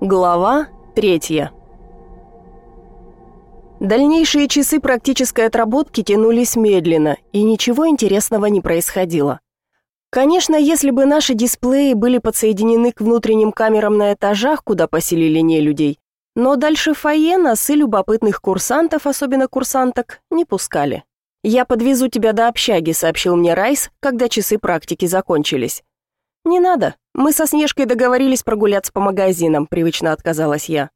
Глава 3. Дальнейшие часы практической отработки тянулись медленно, и ничего интересного не происходило. Конечно, если бы наши дисплеи были подсоединены к внутренним камерам на этажах, куда поселили не людей, но дальше фойе нас и любопытных курсантов, особенно курсанток, не пускали. «Я подвезу тебя до общаги», — сообщил мне Райс, когда часы практики закончились. «Не надо. Мы со Снежкой договорились прогуляться по магазинам», — привычно отказалась я.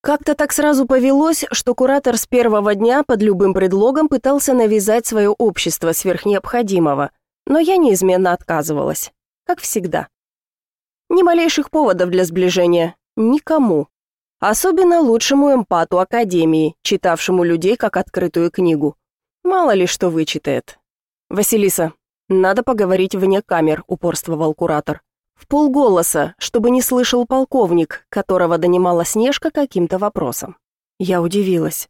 Как-то так сразу повелось, что куратор с первого дня под любым предлогом пытался навязать свое общество сверхнеобходимого, но я неизменно отказывалась, как всегда. Ни малейших поводов для сближения, никому. Особенно лучшему эмпату Академии, читавшему людей как открытую книгу. Мало ли что вычитает. «Василиса, «Надо поговорить вне камер», — упорствовал куратор. В полголоса, чтобы не слышал полковник, которого донимала Снежка каким-то вопросом. Я удивилась.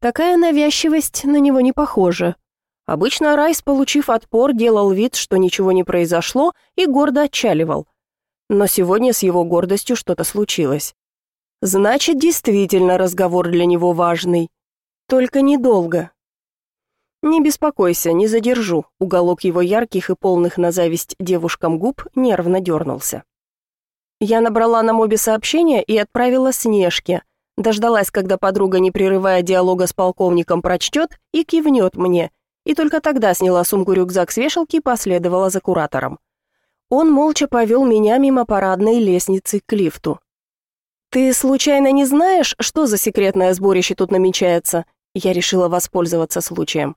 Такая навязчивость на него не похожа. Обычно Райс, получив отпор, делал вид, что ничего не произошло, и гордо отчаливал. Но сегодня с его гордостью что-то случилось. Значит, действительно разговор для него важный. Только недолго. «Не беспокойся, не задержу». Уголок его ярких и полных на зависть девушкам губ нервно дернулся. Я набрала на мобе сообщение и отправила Снежке. Дождалась, когда подруга, не прерывая диалога с полковником, прочтет и кивнет мне. И только тогда сняла сумку-рюкзак с вешалки и последовала за куратором. Он молча повел меня мимо парадной лестницы к лифту. «Ты случайно не знаешь, что за секретное сборище тут намечается?» Я решила воспользоваться случаем.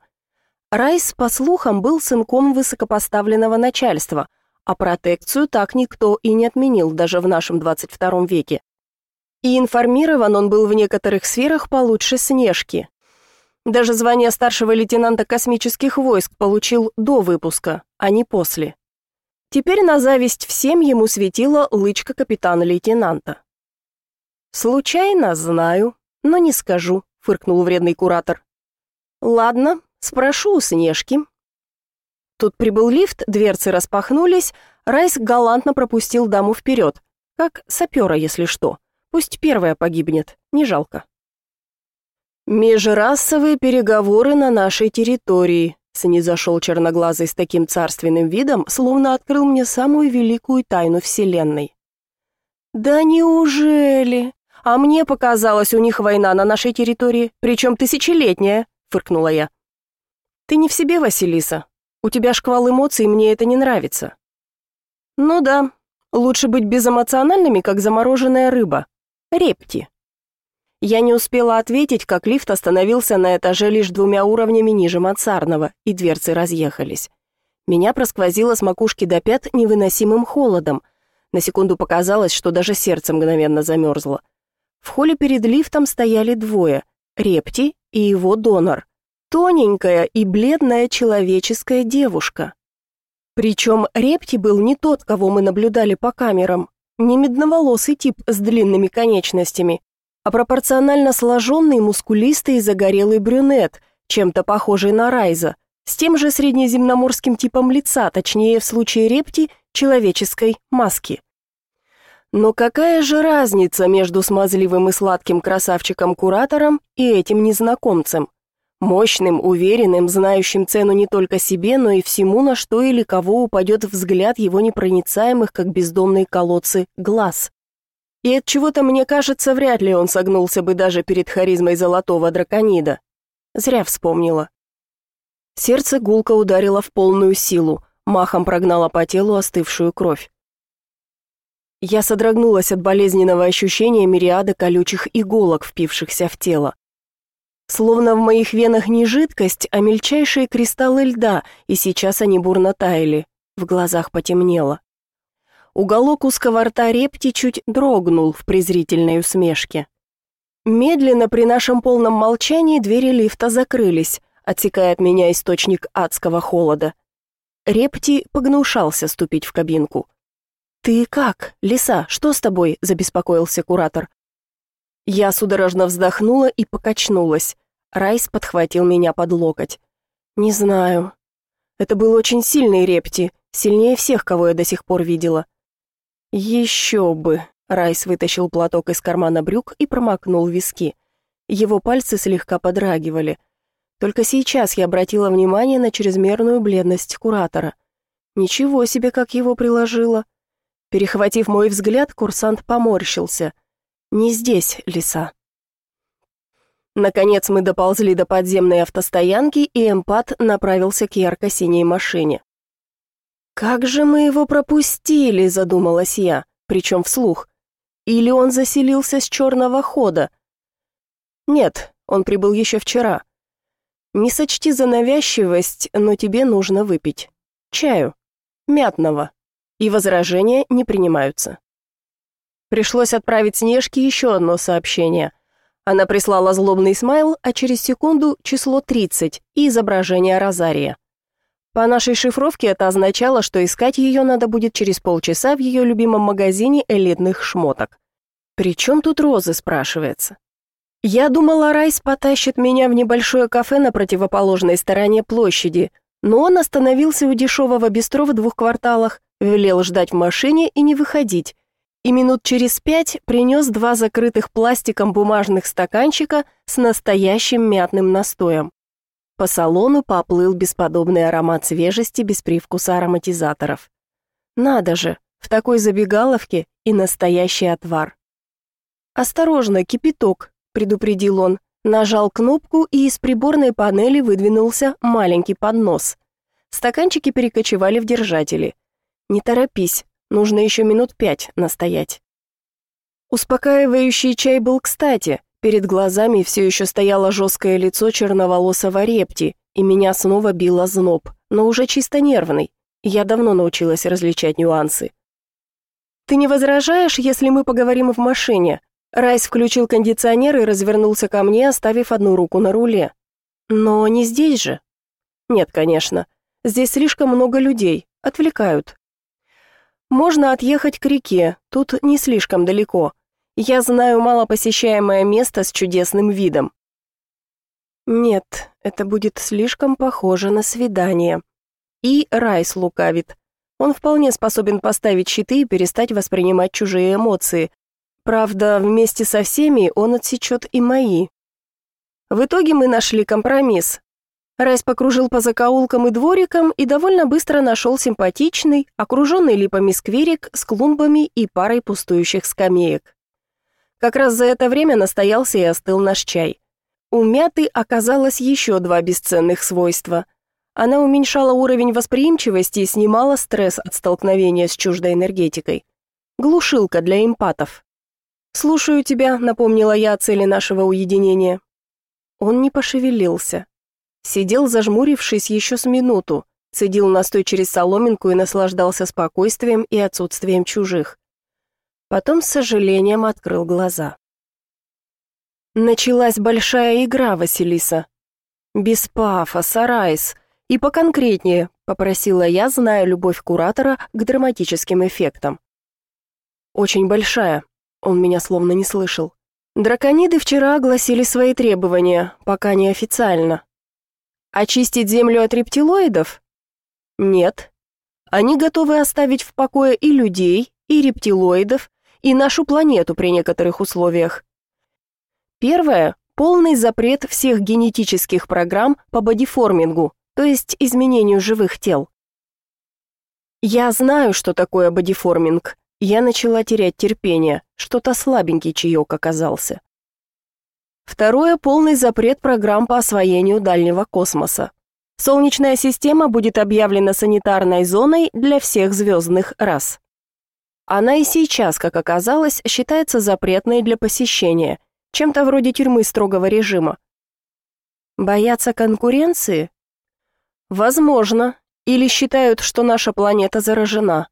Райс, по слухам, был сынком высокопоставленного начальства, а протекцию так никто и не отменил даже в нашем 22 веке. И информирован он был в некоторых сферах получше Снежки. Даже звание старшего лейтенанта космических войск получил до выпуска, а не после. Теперь на зависть всем ему светила лычка капитана-лейтенанта. «Случайно знаю, но не скажу», — фыркнул вредный куратор. «Ладно, Спрошу у Снежки». Тут прибыл лифт, дверцы распахнулись, Райс галантно пропустил даму вперед, как сапера, если что. Пусть первая погибнет, не жалко. «Межрасовые переговоры на нашей территории», — снизошел черноглазый с таким царственным видом, словно открыл мне самую великую тайну Вселенной. «Да неужели? А мне показалось, у них война на нашей территории, причем тысячелетняя», — фыркнула я. Ты не в себе, Василиса. У тебя шквал эмоций, мне это не нравится. Ну да, лучше быть безэмоциональными, как замороженная рыба. Репти. Я не успела ответить, как лифт остановился на этаже лишь двумя уровнями ниже мансарного, и дверцы разъехались. Меня просквозило с макушки до пят невыносимым холодом. На секунду показалось, что даже сердце мгновенно замерзло. В холле перед лифтом стояли двое — Репти и его донор — тоненькая и бледная человеческая девушка. Причем Репти был не тот, кого мы наблюдали по камерам, не медноволосый тип с длинными конечностями, а пропорционально сложенный, мускулистый и загорелый брюнет, чем-то похожий на Райза, с тем же среднеземноморским типом лица, точнее, в случае Репти, человеческой маски. Но какая же разница между смазливым и сладким красавчиком-куратором и этим незнакомцем? мощным, уверенным, знающим цену не только себе, но и всему, на что или кого упадет взгляд его непроницаемых, как бездомные колодцы, глаз. И от чего-то мне кажется, вряд ли он согнулся бы даже перед харизмой золотого драконида. Зря вспомнила. Сердце гулко ударило в полную силу, махом прогнало по телу остывшую кровь. Я содрогнулась от болезненного ощущения мириада колючих иголок, впившихся в тело. Словно в моих венах не жидкость, а мельчайшие кристаллы льда, и сейчас они бурно таяли. В глазах потемнело. Уголок узкого рта репти чуть дрогнул в презрительной усмешке. Медленно при нашем полном молчании двери лифта закрылись, отсекая от меня источник адского холода. Репти погнушался ступить в кабинку. «Ты как? Лиса, что с тобой?» – забеспокоился куратор. Я судорожно вздохнула и покачнулась. Райс подхватил меня под локоть. «Не знаю. Это был очень сильный репти, сильнее всех, кого я до сих пор видела». «Еще бы!» Райс вытащил платок из кармана брюк и промокнул виски. Его пальцы слегка подрагивали. Только сейчас я обратила внимание на чрезмерную бледность куратора. Ничего себе, как его приложило. Перехватив мой взгляд, курсант поморщился – не здесь, лиса. Наконец мы доползли до подземной автостоянки, и Эмпат направился к ярко-синей машине. «Как же мы его пропустили?» – задумалась я, причем вслух. «Или он заселился с черного хода?» «Нет, он прибыл еще вчера». «Не сочти за навязчивость, но тебе нужно выпить. Чаю. Мятного. И возражения не принимаются». Пришлось отправить Снежке еще одно сообщение. Она прислала злобный смайл, а через секунду число 30 и изображение Розария. По нашей шифровке это означало, что искать ее надо будет через полчаса в ее любимом магазине элитных шмоток. «При чем тут розы?» – спрашивается. Я думала, Райс потащит меня в небольшое кафе на противоположной стороне площади, но он остановился у дешевого бистро в двух кварталах, велел ждать в машине и не выходить, и минут через пять принес два закрытых пластиком бумажных стаканчика с настоящим мятным настоем. По салону поплыл бесподобный аромат свежести без привкуса ароматизаторов. Надо же, в такой забегаловке и настоящий отвар. «Осторожно, кипяток», — предупредил он, нажал кнопку и из приборной панели выдвинулся маленький поднос. Стаканчики перекочевали в держатели. «Не торопись, Нужно еще минут пять настоять. Успокаивающий чай был кстати. Перед глазами все еще стояло жесткое лицо черноволосого репти, и меня снова било зноб, но уже чисто нервный. Я давно научилась различать нюансы. «Ты не возражаешь, если мы поговорим в машине?» Райс включил кондиционер и развернулся ко мне, оставив одну руку на руле. «Но не здесь же?» «Нет, конечно. Здесь слишком много людей. Отвлекают. Можно отъехать к реке, тут не слишком далеко. Я знаю малопосещаемое место с чудесным видом. Нет, это будет слишком похоже на свидание. И Райс лукавит. Он вполне способен поставить щиты и перестать воспринимать чужие эмоции. Правда, вместе со всеми он отсечет и мои. В итоге мы нашли компромисс. Райс покружил по закоулкам и дворикам и довольно быстро нашел симпатичный, окруженный липами скверик с клумбами и парой пустующих скамеек. Как раз за это время настоялся и остыл наш чай. У мяты оказалось еще два бесценных свойства. Она уменьшала уровень восприимчивости и снимала стресс от столкновения с чуждой энергетикой. Глушилка для эмпатов. «Слушаю тебя», — напомнила я о цели нашего уединения. Он не пошевелился. Сидел, зажмурившись еще с минуту, цедил настой через соломинку и наслаждался спокойствием и отсутствием чужих. Потом с сожалением открыл глаза. Началась большая игра, Василиса. Без пафоса, Райс. И поконкретнее, попросила я, зная любовь куратора к драматическим эффектам. Очень большая. Он меня словно не слышал. Дракониды вчера огласили свои требования, пока неофициально. Очистить землю от рептилоидов? Нет. Они готовы оставить в покое и людей, и рептилоидов, и нашу планету при некоторых условиях. Первое – полный запрет всех генетических программ по бодиформингу, то есть изменению живых тел. Я знаю, что такое бодиформинг. Я начала терять терпение, что-то слабенький чаек оказался. Второе – полный запрет программ по освоению дальнего космоса. Солнечная система будет объявлена санитарной зоной для всех звездных рас. Она и сейчас, как оказалось, считается запретной для посещения, чем-то вроде тюрьмы строгого режима. Боятся конкуренции? Возможно. Или считают, что наша планета заражена.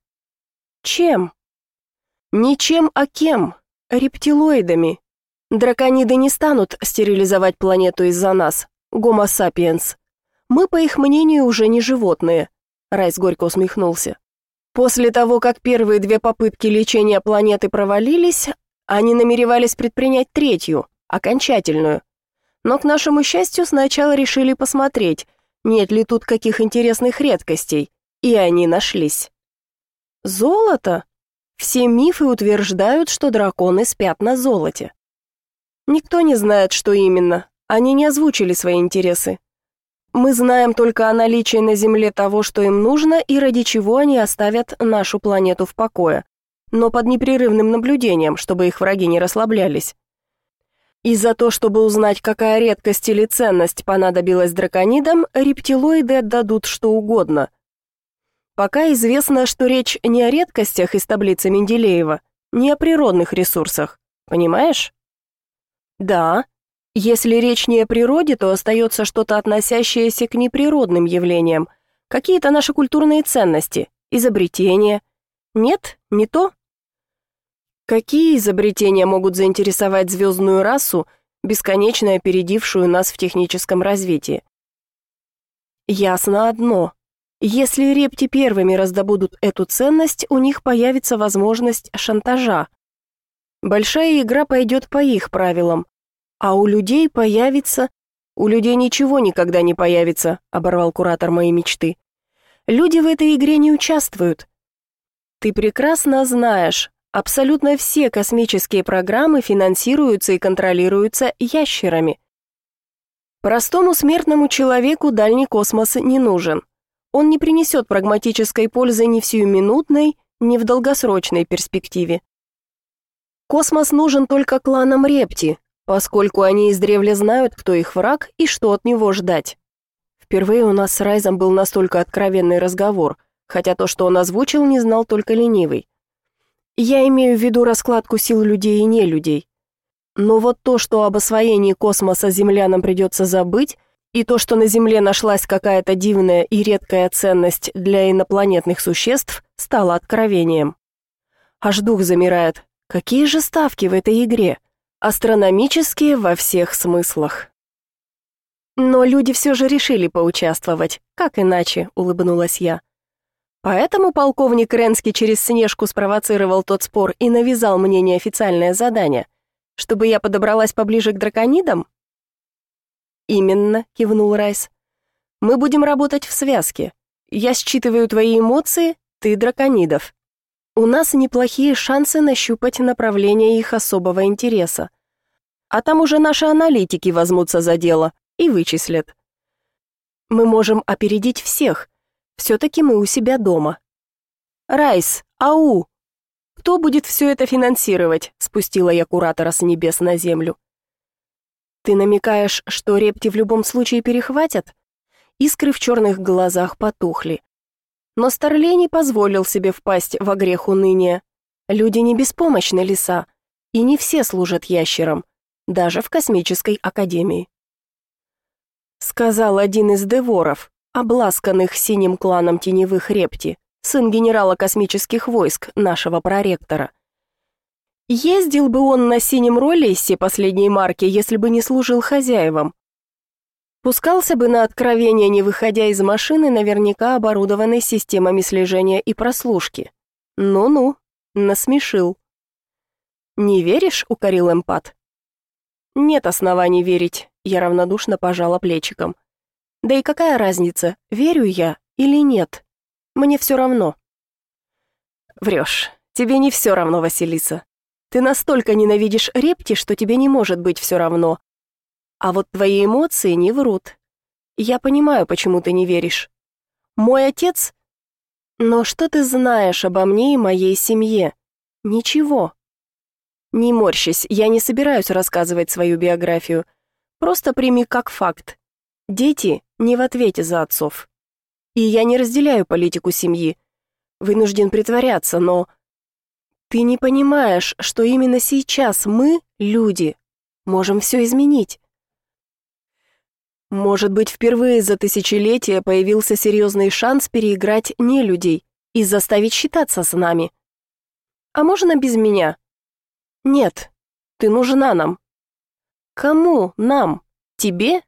Чем? Ничем, а кем? Рептилоидами, Дракониды не станут стерилизовать планету из-за нас, гомо сапиенс. Мы, по их мнению, уже не животные. Райс горько усмехнулся. После того, как первые две попытки лечения планеты провалились, они намеревались предпринять третью, окончательную. Но, к нашему счастью, сначала решили посмотреть, нет ли тут каких интересных редкостей, и они нашлись. Золото? Все мифы утверждают, что драконы спят на золоте. Никто не знает, что именно. Они не озвучили свои интересы. Мы знаем только о наличии на Земле того, что им нужно, и ради чего они оставят нашу планету в покое, но под непрерывным наблюдением, чтобы их враги не расслаблялись. И за то, чтобы узнать, какая редкость или ценность понадобилась драконидам, рептилоиды отдадут что угодно. Пока известно, что речь не о редкостях из таблицы Менделеева, не о природных ресурсах. Понимаешь? Да. Если речь не о природе, то остается что-то относящееся к неприродным явлениям. Какие-то наши культурные ценности, изобретения. Нет, не то. Какие изобретения могут заинтересовать звездную расу, бесконечно опередившую нас в техническом развитии? Ясно одно. Если репти первыми раздобудут эту ценность, у них появится возможность шантажа. Большая игра пойдет по их правилам, а у людей появится... У людей ничего никогда не появится, оборвал куратор моей мечты. Люди в этой игре не участвуют. Ты прекрасно знаешь, абсолютно все космические программы финансируются и контролируются ящерами. Простому смертному человеку дальний космос не нужен. Он не принесет прагматической пользы ни в сиюминутной, ни в долгосрочной перспективе. Космос нужен только кланам Репти, поскольку они издревле знают, кто их враг и что от него ждать. Впервые у нас с Райзом был настолько откровенный разговор, хотя то, что он озвучил, не знал только ленивый. Я имею в виду раскладку сил людей и нелюдей. Но вот то, что об освоении космоса землянам придется забыть, и то, что на Земле нашлась какая-то дивная и редкая ценность для инопланетных существ, стало откровением. Аж дух замирает. Какие же ставки в этой игре? астрономические во всех смыслах. Но люди все же решили поучаствовать, как иначе, улыбнулась я. Поэтому полковник Ренский через Снежку спровоцировал тот спор и навязал мне неофициальное задание, чтобы я подобралась поближе к драконидам? Именно, кивнул Райс. Мы будем работать в связке. Я считываю твои эмоции, ты драконидов у нас неплохие шансы нащупать направление их особого интереса. А там уже наши аналитики возьмутся за дело и вычислят. Мы можем опередить всех. Все-таки мы у себя дома. Райс, ау! Кто будет все это финансировать? Спустила я куратора с небес на землю. Ты намекаешь, что репти в любом случае перехватят? Искры в черных глазах потухли. Но Старлей не позволил себе впасть во грех уныния. Люди не беспомощны, лиса, и не все служат ящерам, даже в космической академии. Сказал один из деворов, обласканных синим кланом теневых репти, сын генерала космических войск, нашего проректора. Ездил бы он на синем роллейсе последней марки, если бы не служил хозяевам, Пускался бы на откровение, не выходя из машины, наверняка оборудованной системами слежения и прослушки. Ну-ну, насмешил. «Не веришь?» — укорил эмпат. «Нет оснований верить», — я равнодушно пожала плечиком. «Да и какая разница, верю я или нет? Мне все равно». «Врешь. Тебе не все равно, Василиса. Ты настолько ненавидишь репти, что тебе не может быть все равно, а вот твои эмоции не врут. Я понимаю, почему ты не веришь. Мой отец... Но что ты знаешь обо мне и моей семье? Ничего. Не морщись, я не собираюсь рассказывать свою биографию. Просто прими как факт. Дети не в ответе за отцов. И я не разделяю политику семьи. Вынужден притворяться, но... Ты не понимаешь, что именно сейчас мы, люди, можем все изменить. Может быть, впервые за тысячелетия появился серьезный шанс переиграть не людей и заставить считаться с нами. А можно без меня? Нет, ты нужна нам. Кому нам? Тебе?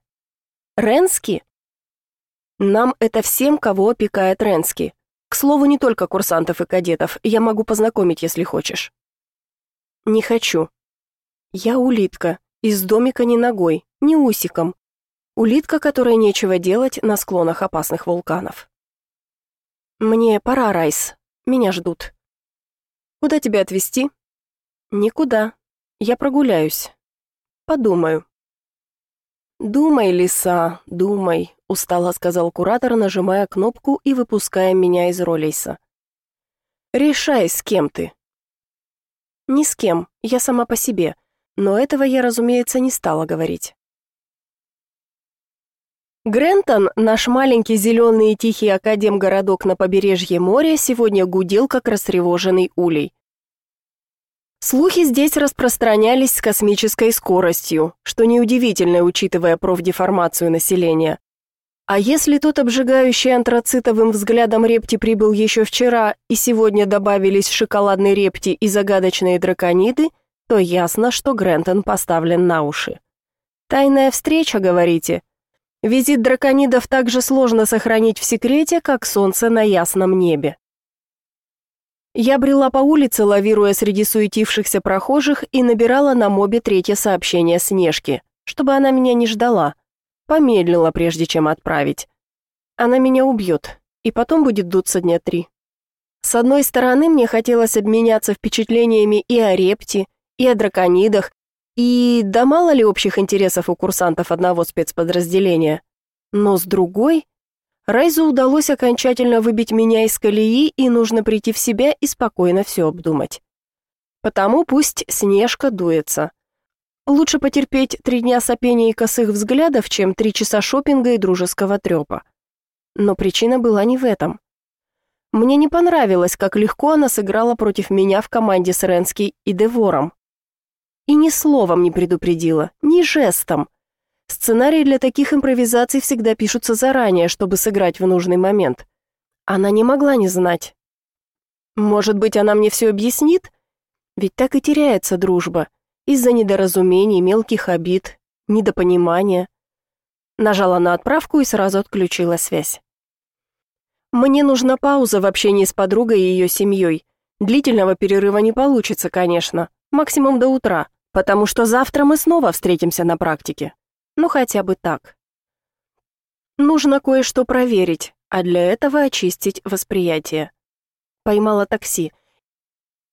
Ренски? Нам это всем, кого опекает Ренски. К слову, не только курсантов и кадетов. Я могу познакомить, если хочешь. Не хочу. Я улитка, из домика ни ногой, ни усиком. Улитка, которой нечего делать на склонах опасных вулканов. «Мне пора, Райс. Меня ждут». «Куда тебя отвезти?» «Никуда. Я прогуляюсь. Подумаю». «Думай, лиса, думай», — устало сказал куратор, нажимая кнопку и выпуская меня из ролейса. «Решай, с кем ты». «Ни с кем, я сама по себе, но этого я, разумеется, не стала говорить». Грентон, наш маленький зеленый и тихий академ-городок на побережье моря, сегодня гудел, как растревоженный улей. Слухи здесь распространялись с космической скоростью, что неудивительно, учитывая профдеформацию населения. А если тот обжигающий антрацитовым взглядом репти прибыл еще вчера, и сегодня добавились шоколадные репти и загадочные дракониды, то ясно, что Грентон поставлен на уши. «Тайная встреча, говорите?» Визит драконидов так же сложно сохранить в секрете, как солнце на ясном небе. Я брела по улице, лавируя среди суетившихся прохожих, и набирала на мобе третье сообщение Снежки, чтобы она меня не ждала. Помедлила, прежде чем отправить. Она меня убьет, и потом будет дуться дня три. С одной стороны, мне хотелось обменяться впечатлениями и о репте, и о драконидах, и да мало ли общих интересов у курсантов одного спецподразделения. Но с другой, Райзу удалось окончательно выбить меня из колеи, и нужно прийти в себя и спокойно все обдумать. Потому пусть Снежка дуется. Лучше потерпеть три дня сопения и косых взглядов, чем три часа шопинга и дружеского трепа. Но причина была не в этом. Мне не понравилось, как легко она сыграла против меня в команде с Ренски и Девором, и ни словом не предупредила, ни жестом. Сценарии для таких импровизаций всегда пишутся заранее, чтобы сыграть в нужный момент. Она не могла не знать. Может быть, она мне все объяснит? Ведь так и теряется дружба. Из-за недоразумений, мелких обид, недопонимания. Нажала на отправку и сразу отключила связь. Мне нужна пауза в общении с подругой и ее семьей. Длительного перерыва не получится, конечно. Максимум до утра потому что завтра мы снова встретимся на практике. Ну, хотя бы так. Нужно кое-что проверить, а для этого очистить восприятие. Поймала такси.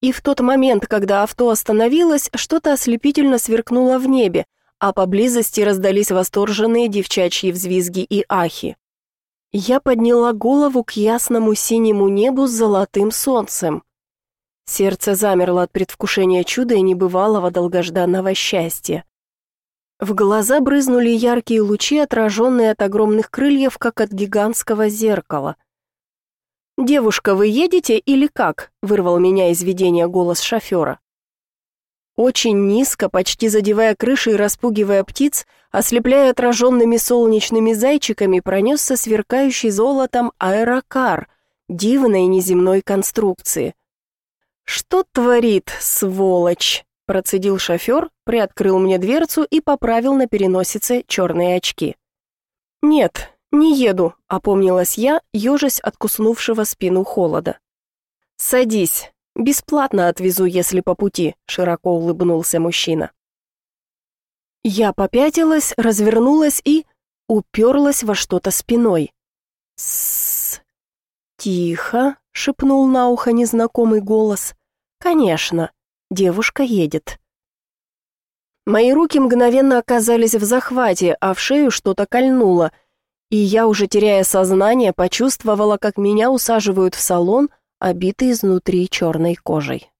И в тот момент, когда авто остановилось, что-то ослепительно сверкнуло в небе, а поблизости раздались восторженные девчачьи взвизги и ахи. Я подняла голову к ясному синему небу с золотым солнцем. Сердце замерло от предвкушения чуда и небывалого долгожданного счастья. В глаза брызнули яркие лучи, отраженные от огромных крыльев, как от гигантского зеркала. «Девушка, вы едете или как?» — вырвал меня из видения голос шофера. Очень низко, почти задевая крыши и распугивая птиц, ослепляя отраженными солнечными зайчиками, пронесся сверкающий золотом аэрокар дивной неземной конструкции — «Что творит, сволочь?» – процедил шофер, приоткрыл мне дверцу и поправил на переносице черные очки. «Нет, не еду», – опомнилась я, ежась откуснувшего спину холода. «Садись, бесплатно отвезу, если по пути», – широко улыбнулся мужчина. Я попятилась, развернулась и уперлась во что-то спиной. «С-с-с!» «Тихо!» — шепнул на ухо незнакомый голос. Конечно, девушка едет. Мои руки мгновенно оказались в захвате, а в шею что-то кольнуло, и я, уже теряя сознание, почувствовала, как меня усаживают в салон, обитый изнутри черной кожей.